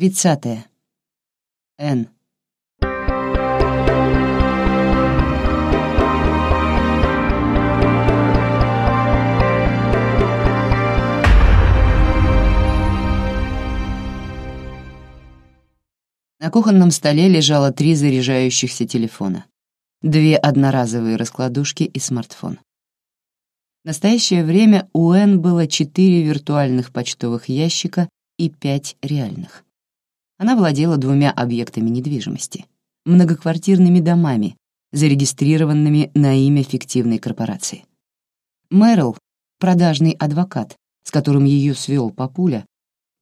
Тридцатое. Н. На кухонном столе лежало три заряжающихся телефона, две одноразовые раскладушки и смартфон. В настоящее время у Н было четыре виртуальных почтовых ящика и пять реальных. Она владела двумя объектами недвижимости — многоквартирными домами, зарегистрированными на имя фиктивной корпорации. Мэрил, продажный адвокат, с которым ее свел Папуля,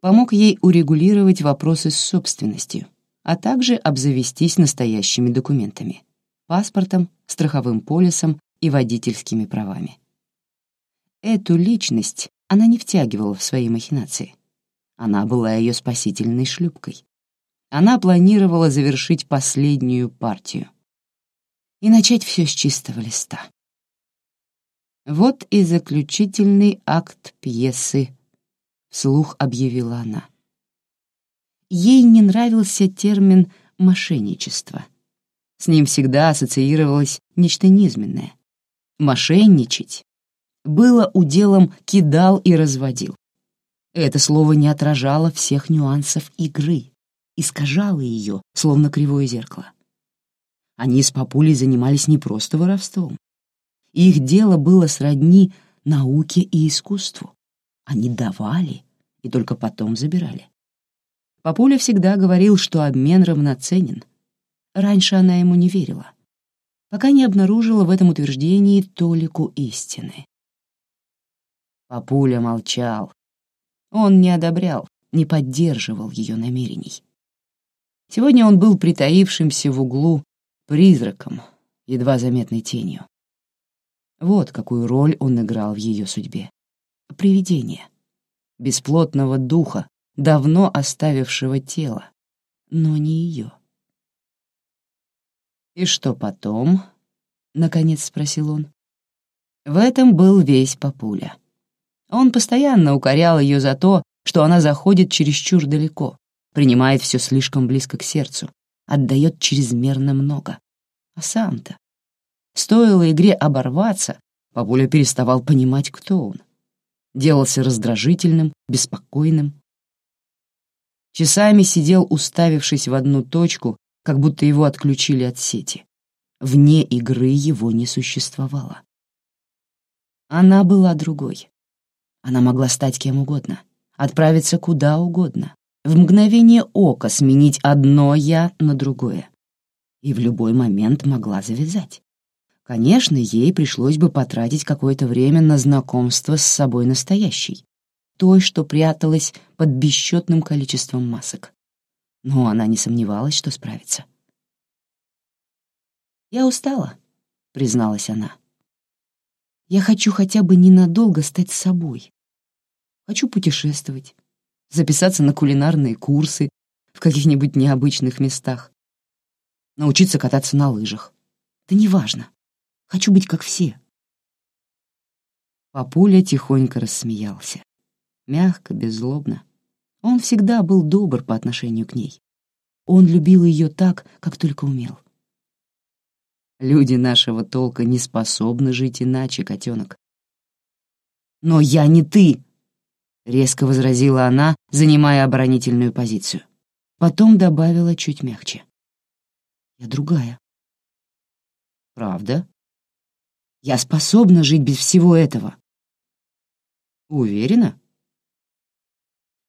помог ей урегулировать вопросы с собственностью, а также обзавестись настоящими документами — паспортом, страховым полисом и водительскими правами. Эту личность она не втягивала в свои махинации. Она была ее спасительной шлюпкой. Она планировала завершить последнюю партию и начать все с чистого листа. Вот и заключительный акт пьесы, вслух объявила она. Ей не нравился термин «мошенничество». С ним всегда ассоциировалось нечто низменное. Мошенничать было уделом кидал и разводил. Это слово не отражало всех нюансов игры искажало ее, словно кривое зеркало. Они с папулей занимались не просто воровством. Их дело было сродни науке и искусству. Они давали и только потом забирали. Папуля всегда говорил, что обмен равноценен. Раньше она ему не верила, пока не обнаружила в этом утверждении толику истины. Папуля молчал. Он не одобрял, не поддерживал ее намерений. Сегодня он был притаившимся в углу призраком, едва заметной тенью. Вот какую роль он играл в ее судьбе. Привидение. Бесплотного духа, давно оставившего тело, но не ее. «И что потом?» — наконец спросил он. В этом был весь Папуля. Он постоянно укорял ее за то, что она заходит чересчур далеко, принимает все слишком близко к сердцу, отдает чрезмерно много. А сам-то? Стоило игре оборваться, Папуля переставал понимать, кто он. Делался раздражительным, беспокойным. Часами сидел, уставившись в одну точку, как будто его отключили от сети. Вне игры его не существовало. Она была другой. Она могла стать кем угодно, отправиться куда угодно, в мгновение ока сменить одно «я» на другое. И в любой момент могла завязать. Конечно, ей пришлось бы потратить какое-то время на знакомство с собой настоящей, той, что пряталась под бесчетным количеством масок. Но она не сомневалась, что справится. «Я устала», — призналась она. «Я хочу хотя бы ненадолго стать собой. Хочу путешествовать, записаться на кулинарные курсы в каких-нибудь необычных местах, научиться кататься на лыжах. Да неважно. Хочу быть как все. Папуля тихонько рассмеялся. Мягко, беззлобно. Он всегда был добр по отношению к ней. Он любил ее так, как только умел. Люди нашего толка не способны жить иначе, котенок. «Но я не ты!» Резко возразила она, занимая оборонительную позицию. Потом добавила чуть мягче. Я другая. Правда? Я способна жить без всего этого. Уверена?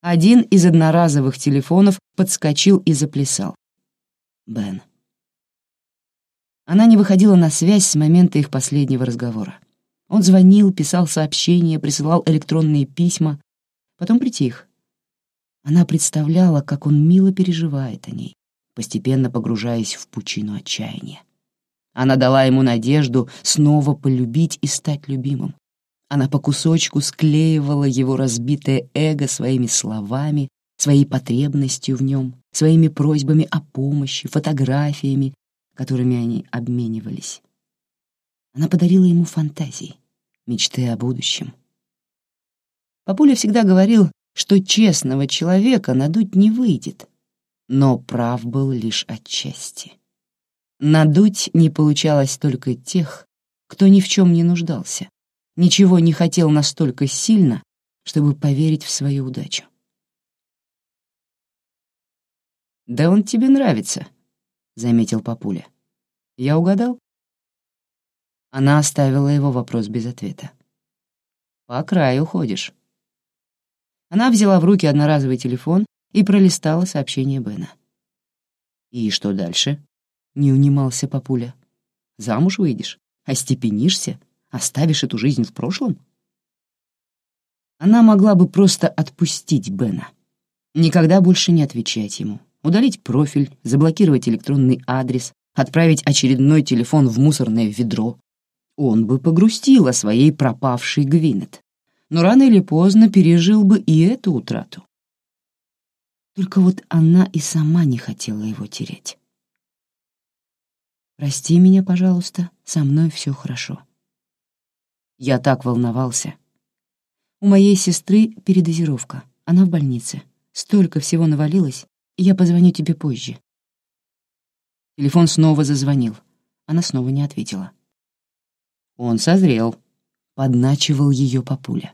Один из одноразовых телефонов подскочил и заплясал. Бен. Она не выходила на связь с момента их последнего разговора. Он звонил, писал сообщения, присылал электронные письма, Потом притих. Она представляла, как он мило переживает о ней, постепенно погружаясь в пучину отчаяния. Она дала ему надежду снова полюбить и стать любимым. Она по кусочку склеивала его разбитое эго своими словами, своей потребностью в нем, своими просьбами о помощи, фотографиями, которыми они обменивались. Она подарила ему фантазии, мечты о будущем, Папуля всегда говорил, что честного человека надуть не выйдет, Но прав был лишь отчасти. Надуть не получалось только тех, кто ни в чем не нуждался, ничего не хотел настолько сильно, чтобы поверить в свою удачу. «Да он тебе нравится», — заметил папуля. «Я угадал?» Она оставила его вопрос без ответа. «По краю ходишь». Она взяла в руки одноразовый телефон и пролистала сообщение Бена. «И что дальше?» — не унимался папуля. «Замуж выйдешь? Остепенишься? Оставишь эту жизнь в прошлом?» Она могла бы просто отпустить Бена. Никогда больше не отвечать ему, удалить профиль, заблокировать электронный адрес, отправить очередной телефон в мусорное ведро. Он бы погрустил о своей пропавшей Гвинет, но рано или поздно пережил бы и эту утрату. Только вот она и сама не хотела его терять. «Прости меня, пожалуйста, со мной все хорошо». Я так волновался. У моей сестры передозировка, она в больнице. Столько всего навалилось, я позвоню тебе позже. Телефон снова зазвонил. Она снова не ответила. Он созрел. Подначивал ее папуля.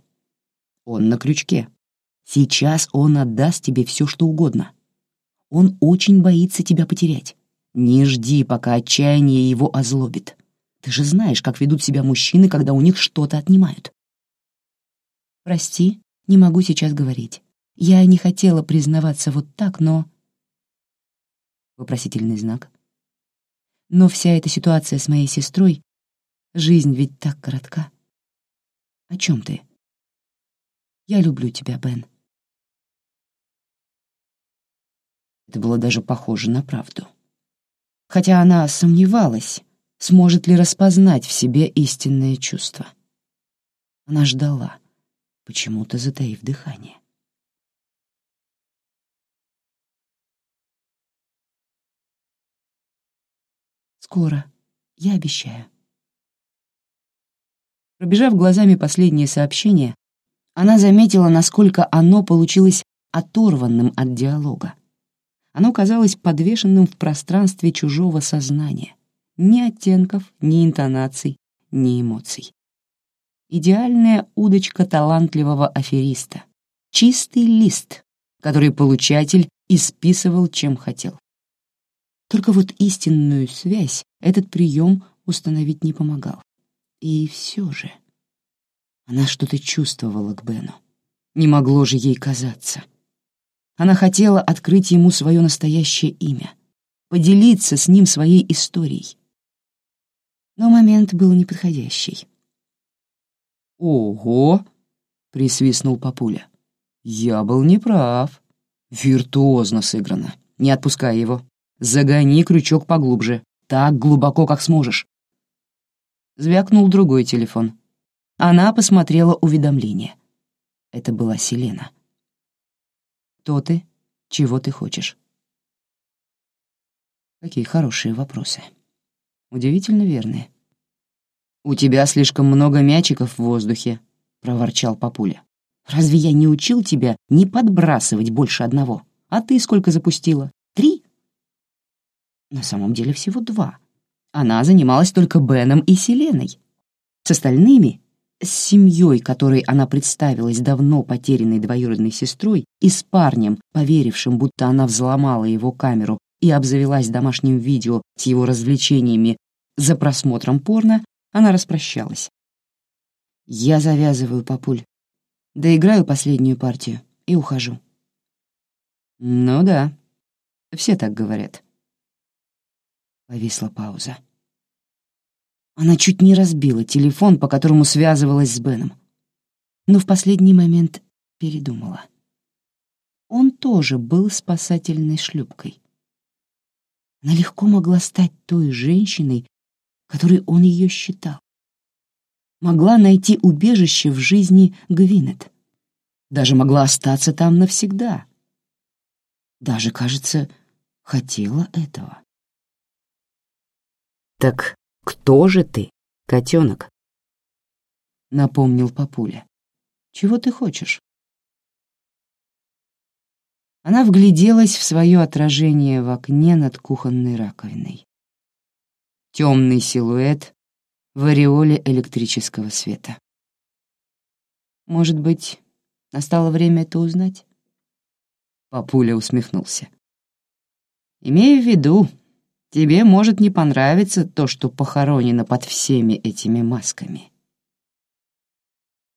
Он на крючке. Сейчас он отдаст тебе все, что угодно. Он очень боится тебя потерять. Не жди, пока отчаяние его озлобит. Ты же знаешь, как ведут себя мужчины, когда у них что-то отнимают. Прости, не могу сейчас говорить. Я не хотела признаваться вот так, но... Вопросительный знак. Но вся эта ситуация с моей сестрой... Жизнь ведь так коротка. О чем ты? Я люблю тебя, Бен. Это было даже похоже на правду. Хотя она сомневалась, сможет ли распознать в себе истинное чувство. Она ждала, почему-то затаив дыхание. Скоро, я обещаю. Пробежав глазами последнее сообщение, она заметила, насколько оно получилось оторванным от диалога. Оно казалось подвешенным в пространстве чужого сознания. Ни оттенков, ни интонаций, ни эмоций. Идеальная удочка талантливого афериста. Чистый лист, который получатель исписывал, чем хотел. Только вот истинную связь этот прием установить не помогал. И все же она что-то чувствовала к Бену. Не могло же ей казаться. Она хотела открыть ему свое настоящее имя, поделиться с ним своей историей. Но момент был неподходящий. «Ого!» — присвистнул папуля. «Я был неправ. Виртуозно сыграно. Не отпускай его. Загони крючок поглубже, так глубоко, как сможешь». Звякнул другой телефон. Она посмотрела уведомление. Это была Селена. Кто ты? Чего ты хочешь? Какие хорошие вопросы. Удивительно верные. «У тебя слишком много мячиков в воздухе», — проворчал папуля. «Разве я не учил тебя не подбрасывать больше одного? А ты сколько запустила? Три?» На самом деле всего два. Она занималась только Беном и Селеной. С остальными с семьей, которой она представилась давно потерянной двоюродной сестрой, и с парнем, поверившим, будто она взломала его камеру и обзавелась домашним видео с его развлечениями за просмотром порно, она распрощалась. «Я завязываю, папуль. Доиграю последнюю партию и ухожу». «Ну да, все так говорят». Повисла пауза. Она чуть не разбила телефон, по которому связывалась с Беном. Но в последний момент передумала. Он тоже был спасательной шлюпкой. Она легко могла стать той женщиной, которой он ее считал. Могла найти убежище в жизни Гвинет. Даже могла остаться там навсегда. Даже, кажется, хотела этого. «Так «Кто же ты, котенок?» — напомнил папуля. «Чего ты хочешь?» Она вгляделась в свое отражение в окне над кухонной раковиной. Темный силуэт в ореоле электрического света. Может быть, настало время это узнать? Папуля усмехнулся. Имею в виду, тебе может не понравиться то, что похоронено под всеми этими масками.